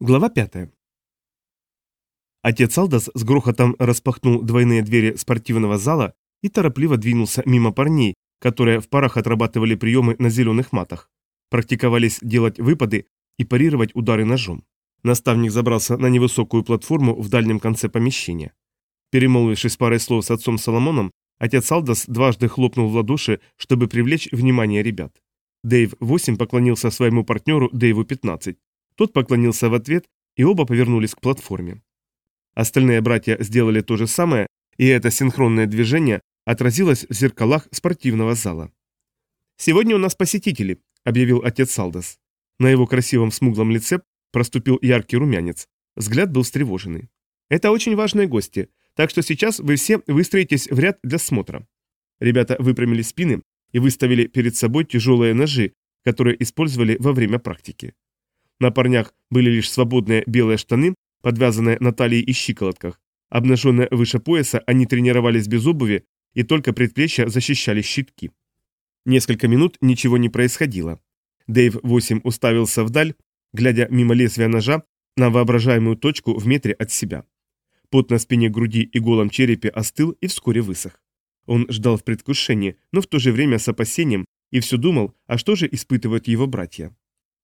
Глава 5. Отец Алдас с грохотом распахнул двойные двери спортивного зала и торопливо двинулся мимо парней, которые в парах отрабатывали приемы на зеленых матах. Практиковались делать выпады и парировать удары ножом. Наставник забрался на невысокую платформу в дальнем конце помещения. Перемолвившись парой слов с отцом Соломоном, отец Алдас дважды хлопнул в ладоши, чтобы привлечь внимание ребят. Дэйв 8 поклонился своему партнеру Дэйву 15. Тот поклонился в ответ, и оба повернулись к платформе. Остальные братья сделали то же самое, и это синхронное движение отразилось в зеркалах спортивного зала. «Сегодня у нас посетители», — объявил отец Салдас. На его красивом смуглом лице проступил яркий румянец. Взгляд был встревоженный. «Это очень важные гости, так что сейчас вы все выстроитесь в ряд для смотра». Ребята выпрямили спины и выставили перед собой тяжелые ножи, которые использовали во время практики. На парнях были лишь свободные белые штаны, подвязанные на талии и щиколотках. Обнаженные выше пояса, они тренировались без обуви, и только предплечья защищали щитки. Несколько минут ничего не происходило. Дэйв 8 уставился вдаль, глядя мимо лезвия ножа на воображаемую точку в метре от себя. Пот на спине груди и голом черепе остыл и вскоре высох. Он ждал в предвкушении, но в то же время с опасением, и все думал, а что же испытывают его братья.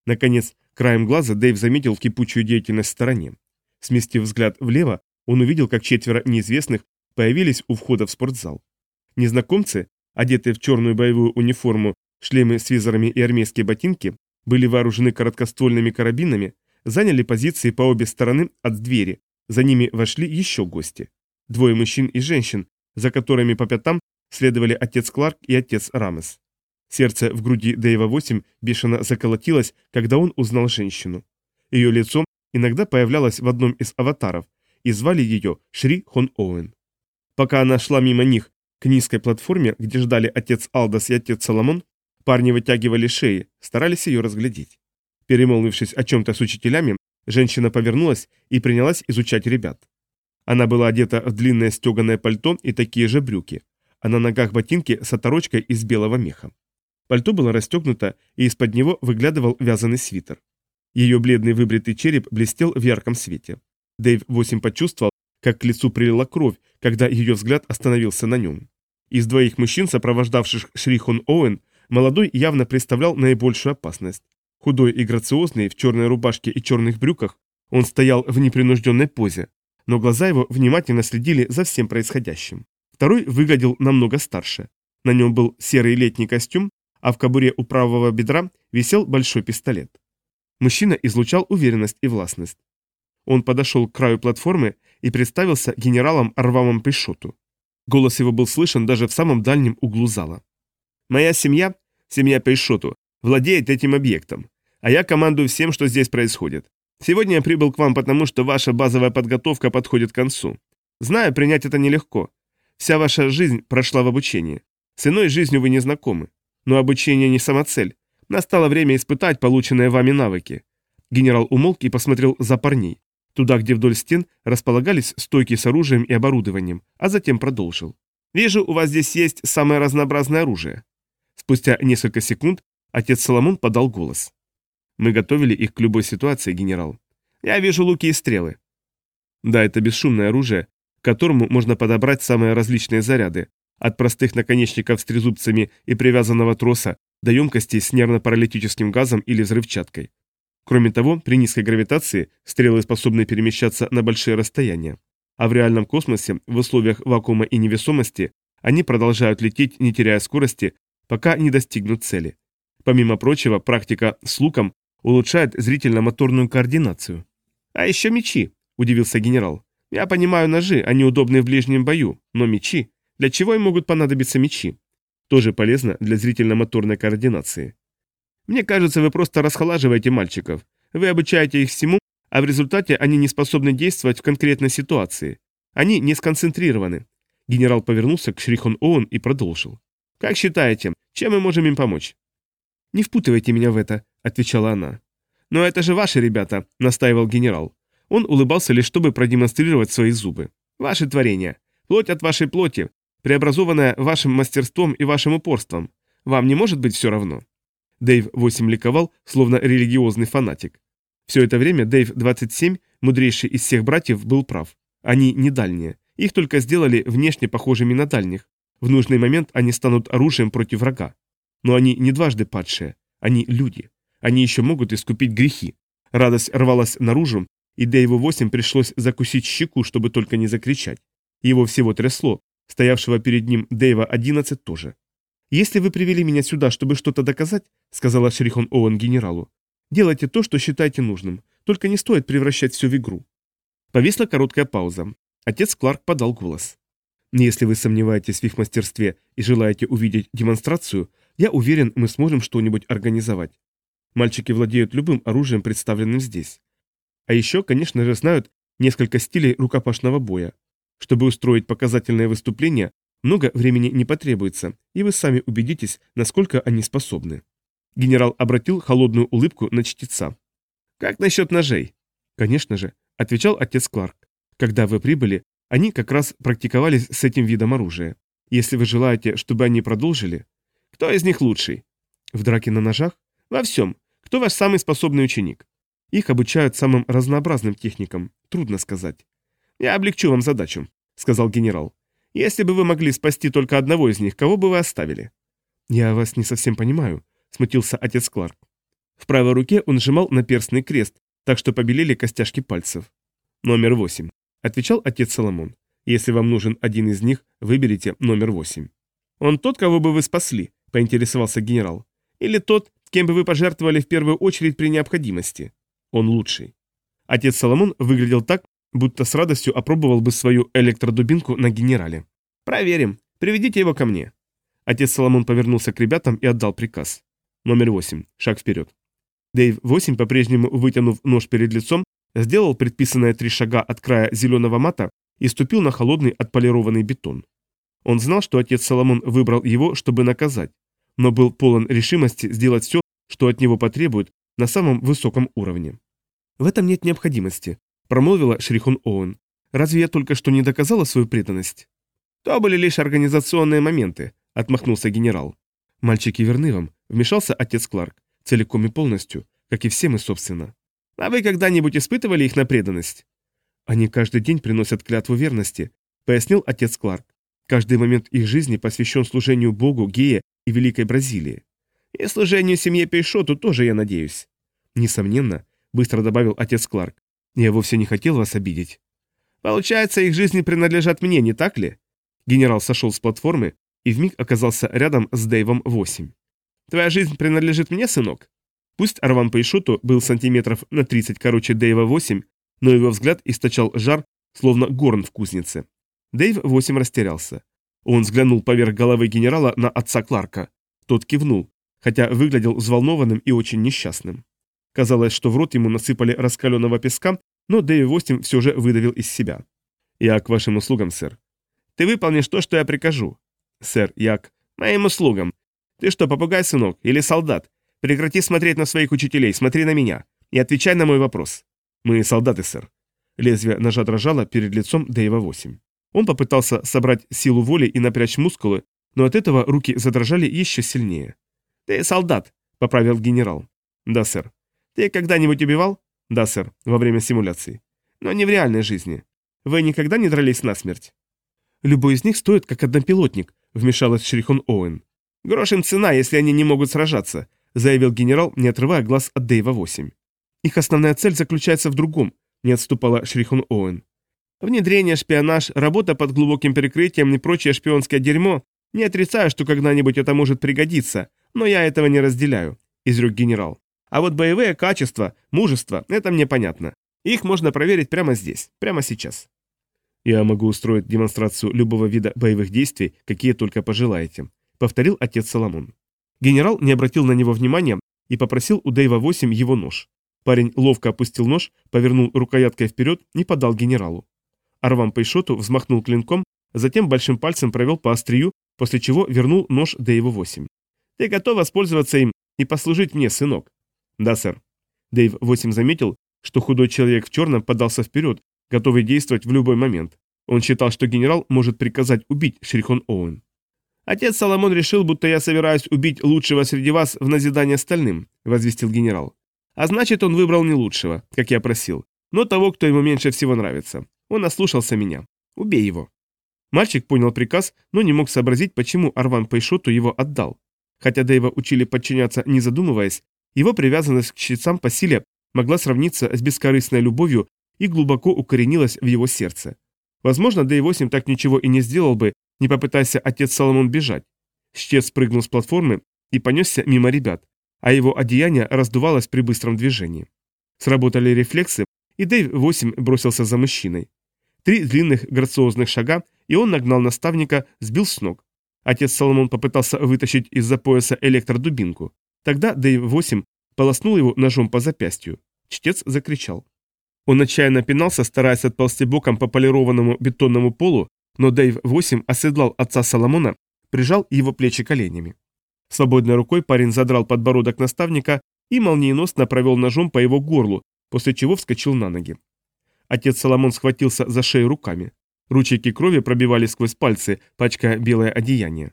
Наконец, краем глаза Дэйв заметил кипучую деятельность в стороне. Сместив взгляд влево, он увидел, как четверо неизвестных появились у входа в спортзал. Незнакомцы, одетые в черную боевую униформу, шлемы с визорами и армейские ботинки, были вооружены короткоствольными карабинами, заняли позиции по обе стороны от двери, за ними вошли еще гости. Двое мужчин и женщин, за которыми по пятам следовали отец Кларк и отец Рамес. Сердце в груди Дэйва-8 бешено заколотилось, когда он узнал женщину. Ее лицо иногда появлялось в одном из аватаров, и звали ее Шри Хон Оуэн. Пока она шла мимо них к низкой платформе, где ждали отец Алдас и отец Соломон, парни вытягивали шеи, старались ее разглядеть. Перемолвившись о чем-то с учителями, женщина повернулась и принялась изучать ребят. Она была одета в длинное стеганое пальто и такие же брюки, а на ногах ботинки с оторочкой из белого меха. Пальто было расстегнуто, и из-под него выглядывал вязаный свитер. Ее бледный выбритый череп блестел в ярком свете. Дэйв 8 почувствовал, как к лицу прилила кровь, когда ее взгляд остановился на нем. Из двоих мужчин, сопровождавших Шрихон Оуэн, молодой явно представлял наибольшую опасность. Худой и грациозный, в черной рубашке и черных брюках, он стоял в непринужденной позе, но глаза его внимательно следили за всем происходящим. Второй выглядел намного старше. На нем был серый летний костюм, а в кобуре у правого бедра висел большой пистолет. Мужчина излучал уверенность и властность. Он подошел к краю платформы и представился генералом Арвамом Пешоту. Голос его был слышен даже в самом дальнем углу зала. «Моя семья, семья Пейшоту, владеет этим объектом, а я командую всем, что здесь происходит. Сегодня я прибыл к вам потому, что ваша базовая подготовка подходит к концу. Знаю, принять это нелегко. Вся ваша жизнь прошла в обучении. С иной жизнью вы не знакомы. Но обучение не самоцель. Настало время испытать полученные вами навыки. Генерал умолк и посмотрел за парней, туда, где вдоль стен располагались стойки с оружием и оборудованием, а затем продолжил. «Вижу, у вас здесь есть самое разнообразное оружие». Спустя несколько секунд отец Соломон подал голос. «Мы готовили их к любой ситуации, генерал. Я вижу луки и стрелы». Да, это бесшумное оружие, к которому можно подобрать самые различные заряды, от простых наконечников с трезубцами и привязанного троса до емкостей с нервно-паралитическим газом или взрывчаткой. Кроме того, при низкой гравитации стрелы способны перемещаться на большие расстояния. А в реальном космосе, в условиях вакуума и невесомости, они продолжают лететь, не теряя скорости, пока не достигнут цели. Помимо прочего, практика с луком улучшает зрительно-моторную координацию. «А еще мечи», – удивился генерал. «Я понимаю ножи, они удобны в ближнем бою, но мечи...» Для чего им могут понадобиться мечи? Тоже полезно для зрительно-моторной координации. Мне кажется, вы просто расхолаживаете мальчиков. Вы обучаете их всему, а в результате они не способны действовать в конкретной ситуации. Они не сконцентрированы. Генерал повернулся к Шрихон Оуэн и продолжил. «Как считаете, чем мы можем им помочь?» «Не впутывайте меня в это», — отвечала она. «Но это же ваши ребята», — настаивал генерал. Он улыбался лишь, чтобы продемонстрировать свои зубы. «Ваши творения. Плоть от вашей плоти, преобразованная вашим мастерством и вашим упорством. Вам не может быть все равно?» Дэйв 8 ликовал, словно религиозный фанатик. Все это время Дэйв-27, мудрейший из всех братьев, был прав. Они не дальние. Их только сделали внешне похожими на дальних. В нужный момент они станут оружием против врага. Но они не дважды падшие. Они люди. Они еще могут искупить грехи. Радость рвалась наружу, и Дэйву 8 пришлось закусить щеку, чтобы только не закричать. Его всего трясло, стоявшего перед ним Дэйва 11 тоже. «Если вы привели меня сюда, чтобы что-то доказать», — сказала Шрихон Оуэн генералу, — «делайте то, что считаете нужным, только не стоит превращать все в игру». Повисла короткая пауза. Отец Кларк подал голос. «Если вы сомневаетесь в их мастерстве и желаете увидеть демонстрацию, я уверен, мы сможем что-нибудь организовать. Мальчики владеют любым оружием, представленным здесь. А еще, конечно же, знают несколько стилей рукопашного боя. Чтобы устроить показательное выступление, много времени не потребуется, и вы сами убедитесь, насколько они способны. Генерал обратил холодную улыбку на чтеца. «Как насчет ножей?» «Конечно же», — отвечал отец Кларк. «Когда вы прибыли, они как раз практиковались с этим видом оружия. Если вы желаете, чтобы они продолжили...» «Кто из них лучший?» «В драке на ножах?» «Во всем. Кто ваш самый способный ученик?» Их обучают самым разнообразным техникам, трудно сказать. «Я облегчу вам задачу», — сказал генерал. «Если бы вы могли спасти только одного из них, кого бы вы оставили?» «Я вас не совсем понимаю», — смутился отец Кларк. В правой руке он сжимал наперстный крест, так что побелели костяшки пальцев. «Номер восемь», — отвечал отец Соломон. «Если вам нужен один из них, выберите номер восемь». «Он тот, кого бы вы спасли», — поинтересовался генерал. «Или тот, кем бы вы пожертвовали в первую очередь при необходимости?» Он лучший. Отец Соломон выглядел так, будто с радостью опробовал бы свою электродубинку на генерале. «Проверим. Приведите его ко мне». Отец Соломон повернулся к ребятам и отдал приказ. Номер восемь. Шаг вперед. Дэйв 8, по-прежнему вытянув нож перед лицом, сделал предписанные три шага от края зеленого мата и ступил на холодный отполированный бетон. Он знал, что отец Соломон выбрал его, чтобы наказать, но был полон решимости сделать все, что от него потребуют, на самом высоком уровне. «В этом нет необходимости», — промолвила Шрихун Оуэн. «Разве я только что не доказала свою преданность?» «То были лишь организационные моменты», — отмахнулся генерал. «Мальчики верны вам», — вмешался отец Кларк, целиком и полностью, как и все мы, собственно. «А вы когда-нибудь испытывали их на преданность?» «Они каждый день приносят клятву верности», — пояснил отец Кларк. «Каждый момент их жизни посвящен служению Богу, Гея и Великой Бразилии. И служению семье Пейшоту тоже, я надеюсь». «Несомненно», быстро добавил отец Кларк. «Я вовсе не хотел вас обидеть». «Получается, их жизни принадлежат мне, не так ли?» Генерал сошел с платформы и вмиг оказался рядом с Дэйвом 8. «Твоя жизнь принадлежит мне, сынок?» Пусть Арван Пейшоту был сантиметров на 30 короче Дэйва 8, но его взгляд источал жар, словно горн в кузнице. Дэйв 8 растерялся. Он взглянул поверх головы генерала на отца Кларка. Тот кивнул, хотя выглядел взволнованным и очень несчастным. Казалось, что в рот ему насыпали раскаленного песка, но Дэви Востин все же выдавил из себя. «Я к вашим услугам, сэр». «Ты выполнишь то, что я прикажу». «Сэр, я к моим услугам. Ты что, попугай, сынок, или солдат? Прекрати смотреть на своих учителей, смотри на меня и отвечай на мой вопрос». «Мы солдаты, сэр». Лезвие ножа дрожало перед лицом Дэйва 8. Он попытался собрать силу воли и напрячь мускулы, но от этого руки задрожали еще сильнее. «Ты солдат», — поправил генерал. «Да, сэр». Ты когда-нибудь убивал? Да, сэр, во время симуляции. Но не в реальной жизни. Вы никогда не дрались насмерть? Любой из них стоит как однопилотник, вмешалась Шрихон Оуэн. Грош им цена, если они не могут сражаться, заявил генерал, не отрывая глаз от Дэйва 8. Их основная цель заключается в другом, не отступала Шрихун Оуэн. Внедрение, шпионаж, работа под глубоким прикрытием и прочее шпионское дерьмо. Не отрицаю, что когда-нибудь это может пригодиться, но я этого не разделяю, изрек генерал. А вот боевые качества, мужество – это мне понятно. Их можно проверить прямо здесь, прямо сейчас. Я могу устроить демонстрацию любого вида боевых действий, какие только пожелаете, повторил отец Соломон. Генерал не обратил на него внимания и попросил у Дэйва 8 его нож. Парень ловко опустил нож, повернул рукояткой вперед и подал генералу. Арвам Пейшоту взмахнул клинком, затем большим пальцем провел по острию, после чего вернул нож Дэйву 8. «Ты готов воспользоваться им и послужить мне, сынок?» «Да, сэр». Дэйв 8 заметил, что худой человек в черном подался вперед, готовый действовать в любой момент. Он считал, что генерал может приказать убить Шрихон Оуэн. «Отец Соломон решил, будто я собираюсь убить лучшего среди вас в назидание остальным», — возвестил генерал. А значит, он выбрал не лучшего, как я просил, но того, кто ему меньше всего нравится. Он ослушался меня. Убей его. Мальчик понял приказ, но не мог сообразить, почему Арван Пейшоту его отдал. Хотя Дэйва учили подчиняться не задумываясь, его привязанность к чтецам по силе могла сравниться с бескорыстной любовью и глубоко укоренилась в его сердце. Возможно, Дэй-8 так ничего и не сделал бы, не попытайся отец Соломон бежать. Щец спрыгнул с платформы и понесся мимо ребят, а его одеяние раздувалось при быстром движении. Сработали рефлексы, и Дэйв-8 бросился за мужчиной. Три длинных грациозных шага, и он нагнал наставника, сбил с ног. Отец Соломон попытался вытащить из-за пояса электродубинку. Тогда Дэйв-8 полоснул его ножом по запястью. Чтец закричал. Он отчаянно пинался, стараясь отползти боком по полированному бетонному полу, но Дэйв-8 оседлал отца Соломона, прижал его плечи коленями. Свободной рукой парень задрал подбородок наставника и молниеносно провел ножом по его горлу, после чего вскочил на ноги. Отец Соломон схватился за шею руками. Ручейки крови пробивали сквозь пальцы, пачкая белое одеяние.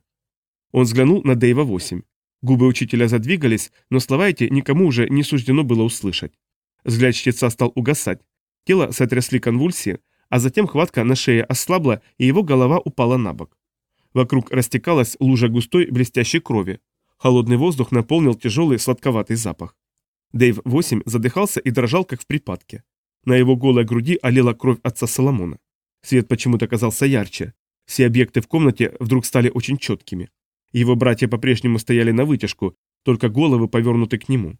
Он взглянул на Дэйва-8. Губы учителя задвигались, но слова эти никому уже не суждено было услышать. Взгляд чтеца стал угасать. Тело сотрясли конвульсии, а затем хватка на шее ослабла, и его голова упала на бок. Вокруг растекалась лужа густой блестящей крови. Холодный воздух наполнил тяжелый сладковатый запах. Дэйв-8 задыхался и дрожал, как в припадке. На его голой груди олела кровь отца Соломона. Свет почему-то казался ярче. Все объекты в комнате вдруг стали очень четкими. Его братья по-прежнему стояли на вытяжку, только головы повернуты к нему.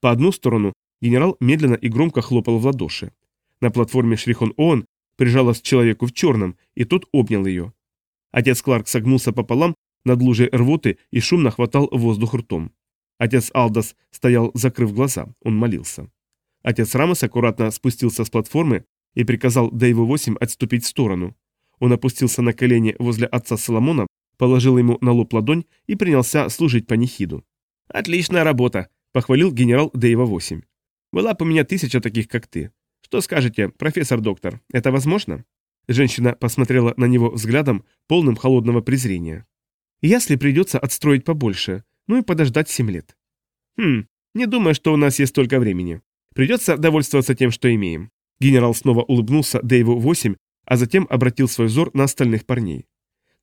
По одну сторону генерал медленно и громко хлопал в ладоши. На платформе Шрихон Оон прижалась к человеку в черном, и тот обнял ее. Отец Кларк согнулся пополам над лужей рвоты и шумно хватал воздух ртом. Отец Алдас стоял, закрыв глаза, он молился. Отец Рамос аккуратно спустился с платформы и приказал Дэйву-8 отступить в сторону. Он опустился на колени возле отца Соломона, положил ему на лоб ладонь и принялся служить панихиду. «Отличная работа!» – похвалил генерал Дэйва-8. «Была бы у меня тысяча таких, как ты. Что скажете, профессор-доктор, это возможно?» Женщина посмотрела на него взглядом, полным холодного презрения. «Если придется отстроить побольше, ну и подождать семь лет». «Хм, не думаю, что у нас есть столько времени. Придется довольствоваться тем, что имеем». Генерал снова улыбнулся Дэйву-8, а затем обратил свой взор на остальных парней.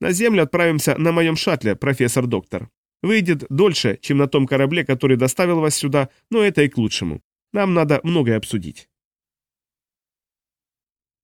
На Землю отправимся на моем шаттле, профессор-доктор. Выйдет дольше, чем на том корабле, который доставил вас сюда, но это и к лучшему. Нам надо многое обсудить.